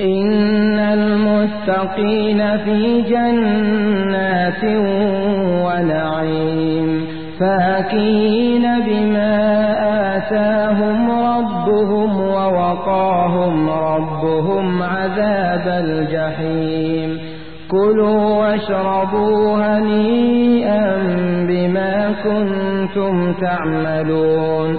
إن المتقين في جنات ونعيم فاكين بما آتاهم ربهم ووقاهم ربهم عذاب الجحيم كلوا واشربوا هنيئا بما كنتم تعملون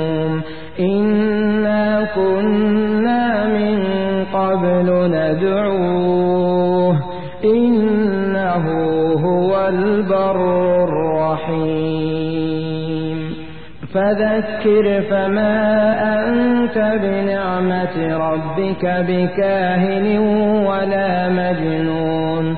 قبل ندعوه إنه هو البر الرحيم. فذكر فما أنت بنعمة ربك بكاهن ولا مجنون.